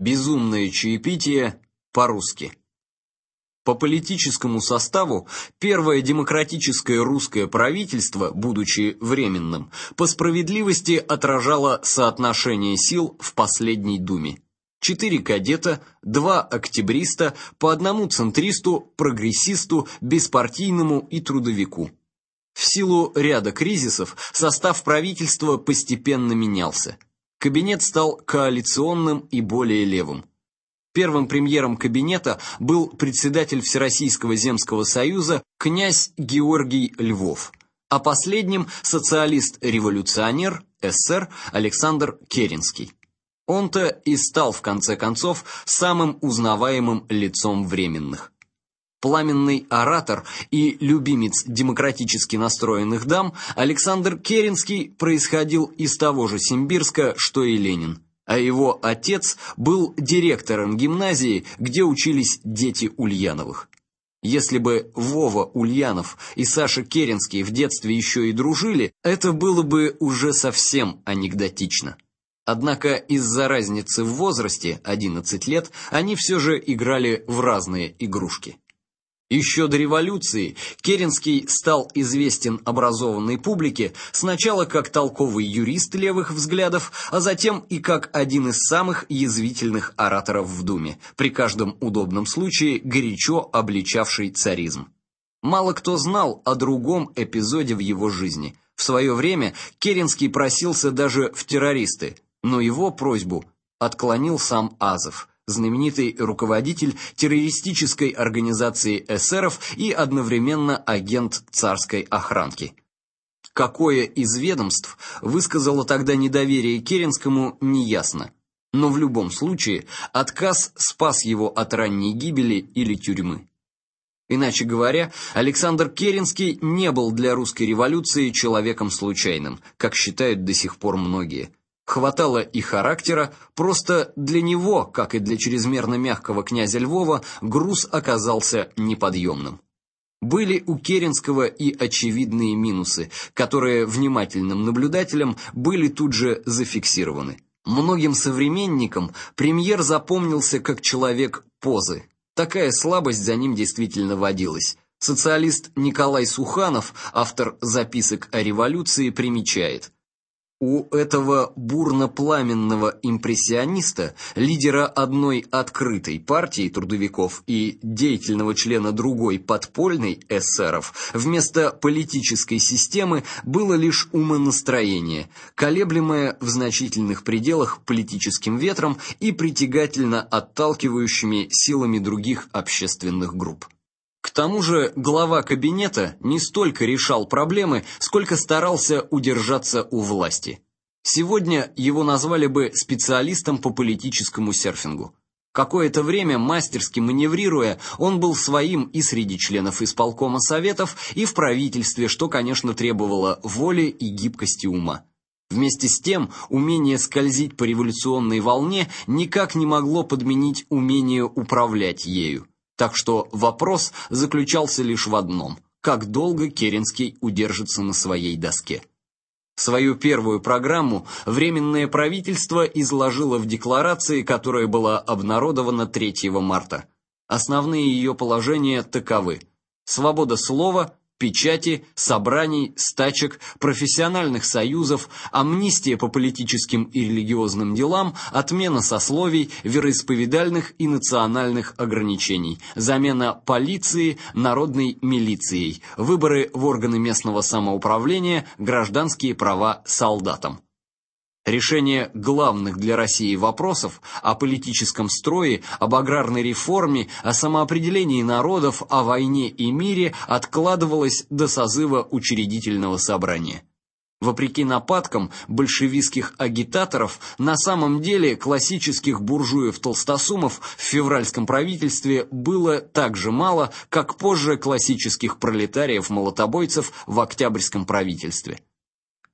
Безумное чаепитие по-русски. По политическому составу первое демократическое русское правительство, будучи временным, по справедливости отражало соотношение сил в последней думе. Четыре кадета, два октябриста, по одному центристу, прогрессисту, беспартийному и трудовику. В силу ряда кризисов состав правительства постепенно менялся. Кабинет стал коалиционным и более левым. Первым премьером кабинета был председатель Всероссийского земского союза князь Георгий Львов, а последним социалист-революционер СССР Александр Керенский. Он-то и стал в конце концов самым узнаваемым лицом временных. Пламенный оратор и любимец демократически настроенных дам, Александр Керенский происходил из того же Симбирска, что и Ленин, а его отец был директором гимназии, где учились дети Ульяновых. Если бы Вова Ульянов и Саша Керенский в детстве еще и дружили, это было бы уже совсем анекдотично. Однако из-за разницы в возрасте 11 лет они все же играли в разные игрушки. Еще до революции Керенский стал известен образованной публике сначала как толковый юрист левых взглядов, а затем и как один из самых язвительных ораторов в Думе, при каждом удобном случае горячо обличавший царизм. Мало кто знал о другом эпизоде в его жизни. В свое время Керенский просился даже в террористы, но его просьбу отклонил сам Азов знаменитый руководитель террористической организации эсеров и одновременно агент царской охранки. Какое из ведомств высказало тогда недоверие Керенскому, неясно. Но в любом случае отказ спас его от ранней гибели или тюрьмы. Иначе говоря, Александр Керенский не был для русской революции человеком случайным, как считают до сих пор многие хватало и характера, просто для него, как и для чрезмерно мягкого князя Львова, груз оказался неподъемным. Были у Керенского и очевидные минусы, которые внимательным наблюдателям были тут же зафиксированы. Многим современникам премьер запомнился как человек позы. Такая слабость за ним действительно водилась. Социалист Николай Суханов, автор записок о революции, примечает: у этого бурно-пламенного импрессиониста, лидера одной открытой партии трудовиков и деятельного члена другой подпольной эсеров, вместо политической системы было лишь умонастроение, колеблемое в значительных пределах политическим ветром и притягательно отталкивающими силами других общественных групп. К тому же глава кабинета не столько решал проблемы, сколько старался удержаться у власти. Сегодня его назвали бы специалистом по политическому серфингу. Какое-то время мастерски маневрируя, он был своим и среди членов исполкома советов, и в правительстве, что, конечно, требовало воли и гибкости ума. Вместе с тем, умение скользить по революционной волне никак не могло подменить умение управлять ею. Так что вопрос заключался лишь в одном: как долго Керенский удержится на своей доске. Свою первую программу временное правительство изложило в декларации, которая была обнародована 3 марта. Основные ее положения таковы: свобода слова, печати, собраний, стачек, профессиональных союзов, амнистия по политическим и религиозным делам, отмена сословий, вероисповедальных и национальных ограничений, замена полиции народной милицией, выборы в органы местного самоуправления, гражданские права солдатам. Решение главных для России вопросов о политическом строе, об аграрной реформе, о самоопределении народов, о войне и мире откладывалось до созыва учредительного собрания. Вопреки нападкам большевистских агитаторов, на самом деле классических буржуев-толстосумов в февральском правительстве было так же мало, как позже классических пролетариев-молотобойцев в октябрьском правительстве.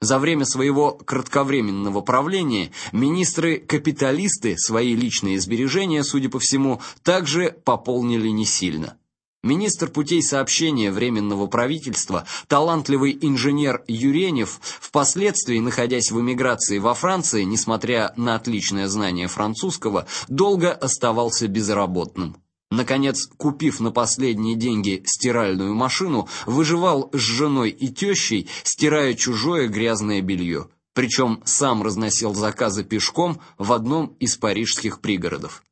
За время своего кратковременного правления министры-капиталисты свои личные сбережения, судя по всему, также пополнили не сильно. Министр путей сообщения временного правительства, талантливый инженер Юренев, впоследствии, находясь в эмиграции во Франции, несмотря на отличное знание французского, долго оставался безработным. Наконец, купив на последние деньги стиральную машину, выживал с женой и тещей, стирая чужое грязное белье. Причем сам разносил заказы пешком в одном из парижских пригородов.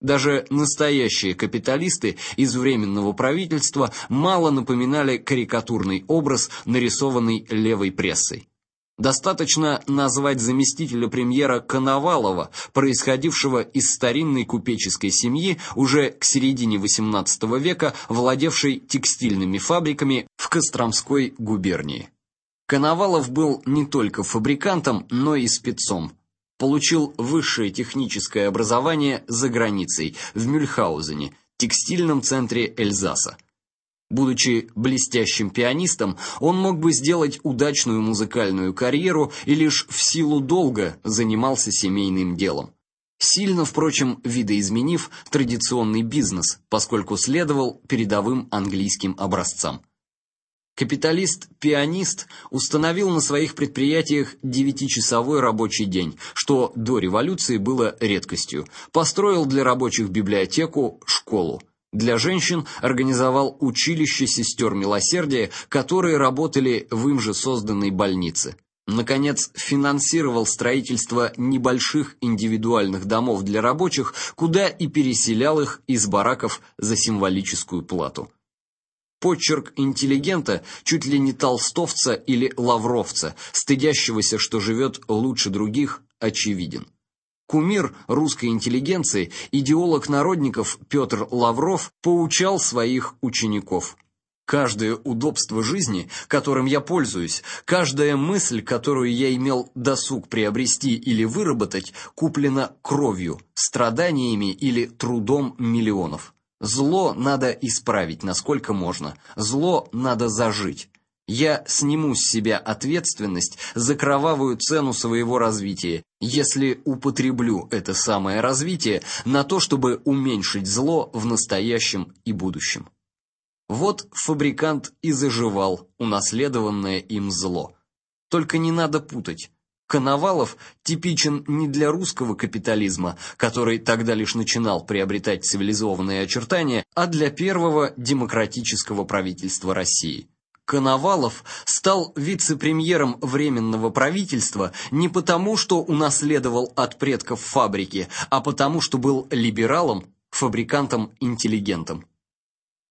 Даже настоящие капиталисты из временного правительства мало напоминали карикатурный образ, нарисованный левой прессой. Достаточно назвать заместителя премьера Коновалова, происходившего из старинной купеческой семьи, уже к середине XVIII века владевшей текстильными фабриками в Костромской губернии. Коновалов был не только фабрикантом, но и спецом получил высшее техническое образование за границей, в Мюльхаузене, текстильном центре Эльзаса. Будучи блестящим пианистом, он мог бы сделать удачную музыкальную карьеру и лишь в силу долга занимался семейным делом. Сильно, впрочем, видоизменив традиционный бизнес, поскольку следовал передовым английским образцам. Капиталист-пианист установил на своих предприятиях девятичасовой рабочий день, что до революции было редкостью. Построил для рабочих библиотеку, школу. Для женщин организовал училище сестер милосердия, которые работали в им же созданной больнице. Наконец, финансировал строительство небольших индивидуальных домов для рабочих, куда и переселял их из бараков за символическую плату. Почерк интеллигента чуть ли не толстовца или лавровца, стыдящегося, что живет лучше других, очевиден. Кумир русской интеллигенции, идеолог народников Петр Лавров поучал своих учеников: Каждое удобство жизни, которым я пользуюсь, каждая мысль, которую я имел досуг приобрести или выработать, куплена кровью, страданиями или трудом миллионов. Зло надо исправить, насколько можно. Зло надо зажить. Я сниму с себя ответственность за кровавую цену своего развития, если употреблю это самое развитие на то, чтобы уменьшить зло в настоящем и будущем. Вот фабрикант и заживал унаследованное им зло. Только не надо путать. Коновалов типичен не для русского капитализма, который тогда лишь начинал приобретать цивилизованные очертания, а для первого демократического правительства России. Коновалов стал вице-премьером временного правительства не потому, что унаследовал от предков фабрики, а потому, что был либералом, фабрикантом-интеллигентом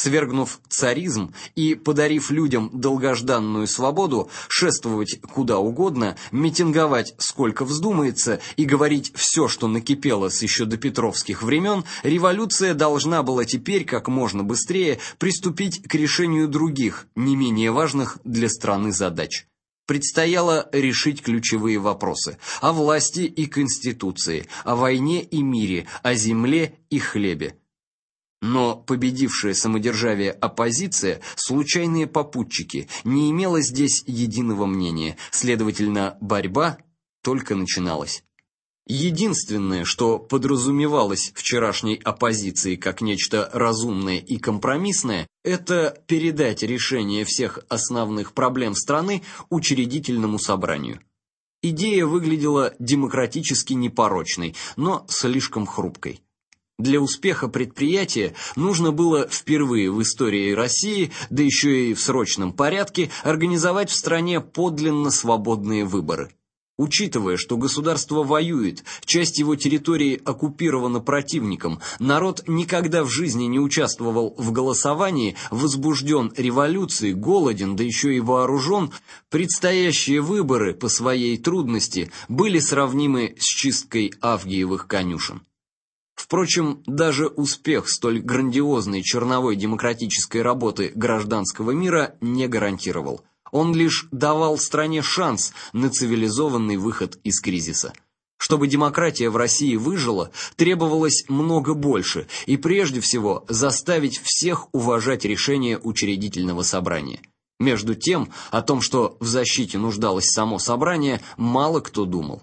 свергнув царизм и подарив людям долгожданную свободу шествовать куда угодно, митинговать сколько вздумается и говорить все, что накипело с еще до петровских времен, революция должна была теперь как можно быстрее приступить к решению других, не менее важных для страны задач. Предстояло решить ключевые вопросы о власти и конституции, о войне и мире, о земле и хлебе. Но победившая самодержавие оппозиция, случайные попутчики, не имела здесь единого мнения, следовательно, борьба только начиналась. Единственное, что подразумевалось вчерашней оппозиции как нечто разумное и компромиссное, это передать решение всех основных проблем страны учредительному собранию. Идея выглядела демократически непорочной, но слишком хрупкой. Для успеха предприятия нужно было впервые в истории России, да еще и в срочном порядке, организовать в стране подлинно свободные выборы. Учитывая, что государство воюет, часть его территории оккупирована противником, народ никогда в жизни не участвовал в голосовании, возбужден революцией, голоден, да еще и вооружен, предстоящие выборы по своей трудности были сравнимы с чисткой Авгиевых конюшен. Впрочем, даже успех столь грандиозной черновой демократической работы гражданского мира не гарантировал. Он лишь давал стране шанс на цивилизованный выход из кризиса. Чтобы демократия в России выжила, требовалось много больше, и прежде всего заставить всех уважать решение учредительного собрания. Между тем, о том, что в защите нуждалось само собрание, мало кто думал.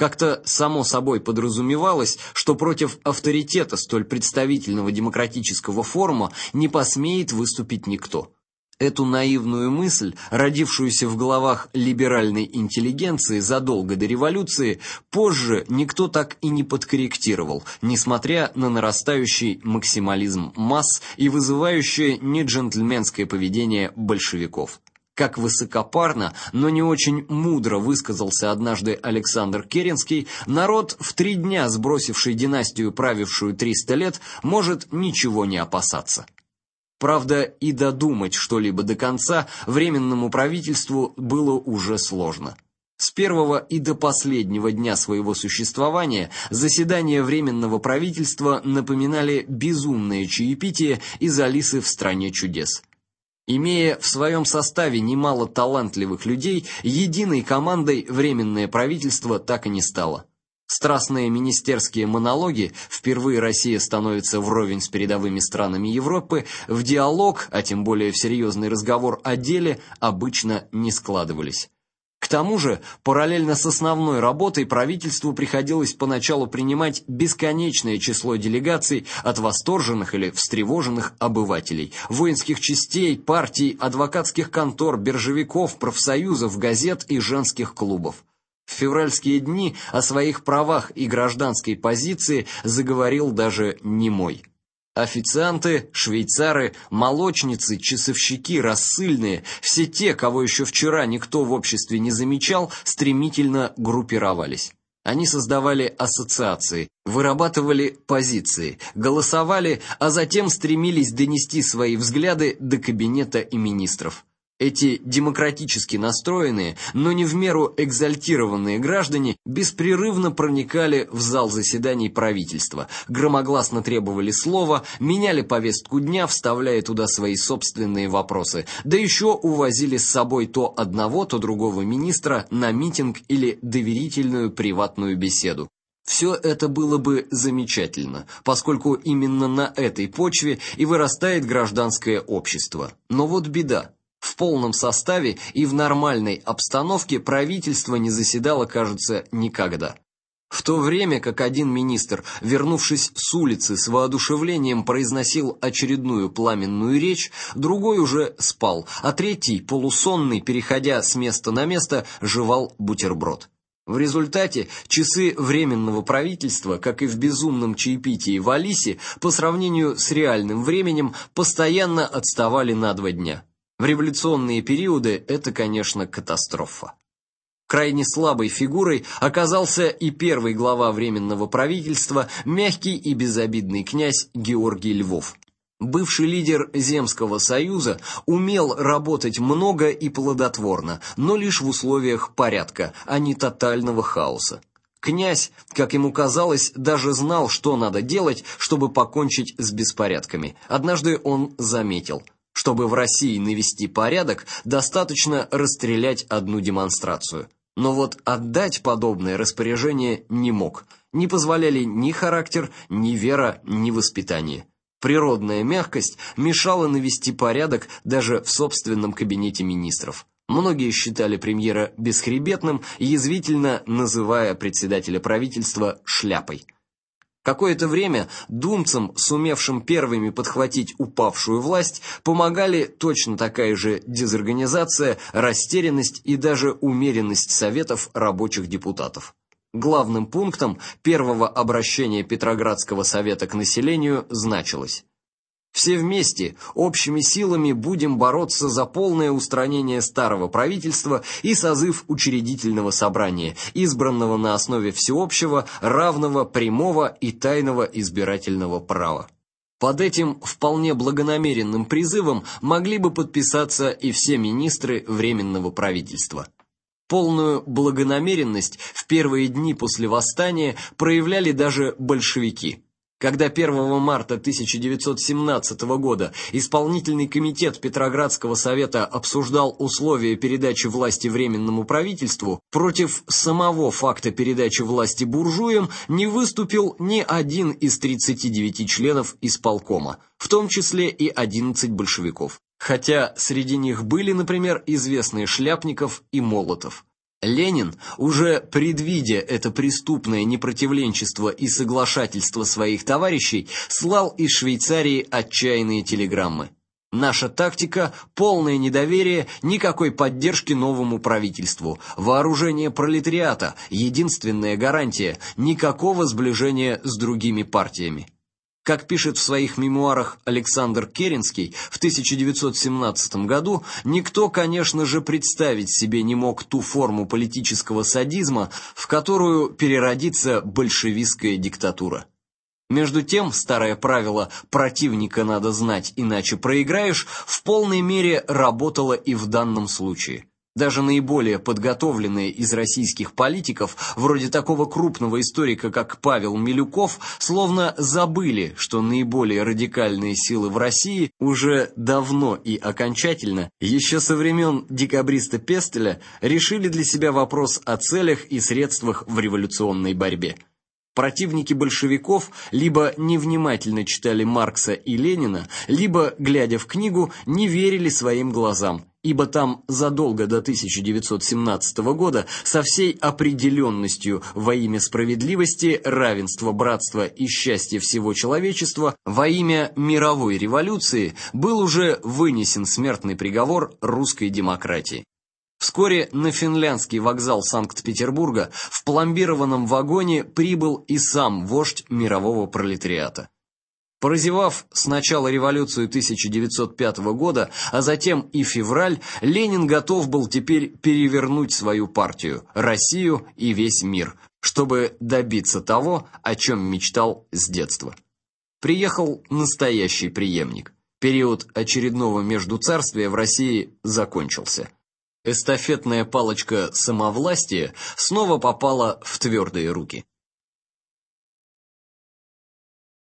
Как-то само собой подразумевалось, что против авторитета столь представительного демократического форума не посмеет выступить никто. Эту наивную мысль, родившуюся в головах либеральной интеллигенции задолго до революции, позже никто так и не подкорректировал, несмотря на нарастающий максимализм масс и вызывающее неджентльменское поведение большевиков. Как высокопарно, но не очень мудро высказался однажды Александр Керенский, народ в три дня сбросивший династию, правившую 300 лет, может ничего не опасаться. Правда, и додумать что-либо до конца временному правительству было уже сложно. С первого и до последнего дня своего существования заседания временного правительства напоминали безумное чаепитие из Алисы в стране чудес. Имея в своем составе немало талантливых людей, единой командой временное правительство так и не стало. Страстные министерские монологи, впервые Россия становится вровень с передовыми странами Европы, в диалог, а тем более в серьезный разговор о деле, обычно не складывались. К тому же, параллельно с основной работой правительству приходилось поначалу принимать бесконечное число делегаций от восторженных или встревоженных обывателей, воинских частей, партий, адвокатских контор, биржевиков, профсоюзов, газет и женских клубов. В февральские дни о своих правах и гражданской позиции заговорил даже немой. Официанты, швейцары, молочницы, часовщики, рассыльные, все те, кого еще вчера никто в обществе не замечал, стремительно группировались. Они создавали ассоциации, вырабатывали позиции, голосовали, а затем стремились донести свои взгляды до кабинета и министров. Эти демократически настроенные, но не в меру экзальтированные граждане беспрерывно проникали в зал заседаний правительства, громогласно требовали слова, меняли повестку дня, вставляя туда свои собственные вопросы, да еще увозили с собой то одного, то другого министра на митинг или доверительную приватную беседу. Все это было бы замечательно, поскольку именно на этой почве и вырастает гражданское общество. Но вот беда. Полном составе и в нормальной обстановке правительство не заседало, кажется, никогда. В то время как один министр, вернувшись с улицы с воодушевлением произносил очередную пламенную речь, другой уже спал, а третий, полусонный, переходя с места на место, жевал бутерброд. В результате часы временного правительства, как и в безумном чаепитии в Алисе, по сравнению с реальным временем, постоянно отставали на два дня. В революционные периоды это, конечно, катастрофа. Крайне слабой фигурой оказался и первый глава временного правительства, мягкий и безобидный князь Георгий Львов. Бывший лидер Земского союза умел работать много и плодотворно, но лишь в условиях порядка, а не тотального хаоса. Князь, как ему казалось, даже знал, что надо делать, чтобы покончить с беспорядками. Однажды он заметил: чтобы в России навести порядок, достаточно расстрелять одну демонстрацию. Но вот отдать подобное распоряжение не мог. Не позволяли ни характер, ни вера, ни воспитание. Природная мягкость мешала навести порядок даже в собственном кабинете министров. Многие считали премьера бесхребетным, язвительно называя председателя правительства шляпой. Какое-то время думцам, сумевшим первыми подхватить упавшую власть, помогали точно такая же дезорганизация, растерянность и даже умеренность советов рабочих депутатов. Главным пунктом первого обращения Петроградского совета к населению значилось: все вместе, общими силами будем бороться за полное устранение старого правительства и созыв учредительного собрания, избранного на основе всеобщего, равного, прямого и тайного избирательного права. Под этим вполне благонамеренным призывом могли бы подписаться и все министры временного правительства. Полную благонамеренность в первые дни после восстания проявляли даже большевики. Когда 1 марта 1917 года исполнительный комитет Петроградского совета обсуждал условия передачи власти временному правительству, против самого факта передачи власти буржуям не выступил ни один из 39 членов исполкома, в том числе и 11 большевиков. Хотя среди них были, например, известные Шляпников и Молотов. Ленин, уже предвидя это преступное непротивленчество и соглашательство своих товарищей, слал из Швейцарии отчаянные телеграммы. Наша тактика полное недоверие, никакой поддержки новому правительству. Вооружение пролетариата единственная гарантия, никакого сближения с другими партиями. Как пишет в своих мемуарах Александр Керенский, в 1917 году никто, конечно же, представить себе не мог ту форму политического садизма, в которую переродится большевистская диктатура. Между тем, старое правило противника надо знать, иначе проиграешь, в полной мере работало и в данном случае. Даже наиболее подготовленные из российских политиков, вроде такого крупного историка, как Павел Милюков, словно забыли, что наиболее радикальные силы в России уже давно и окончательно, еще со времен декабриста Пестеля, решили для себя вопрос о целях и средствах в революционной борьбе. Противники большевиков либо невнимательно читали Маркса и Ленина, либо, глядя в книгу, не верили своим глазам, ибо там задолго до 1917 года со всей определенностью во имя справедливости, равенства, братства и счастья всего человечества, во имя мировой революции был уже вынесен смертный приговор русской демократии. Вскоре на финляндский вокзал Санкт-Петербурга в пломбированном вагоне прибыл и сам вождь мирового пролетариата. Прозевав сначала революцию 1905 года, а затем и февраль, Ленин готов был теперь перевернуть свою партию, Россию и весь мир, чтобы добиться того, о чем мечтал с детства. Приехал настоящий преемник. Период очередного междуцарствия в России закончился. Эстафетная палочка самовластия снова попала в твердые руки.